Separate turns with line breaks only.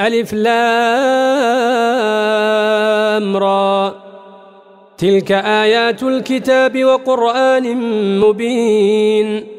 ألف لام را. تلك آيات الكتاب وقرآن مبين.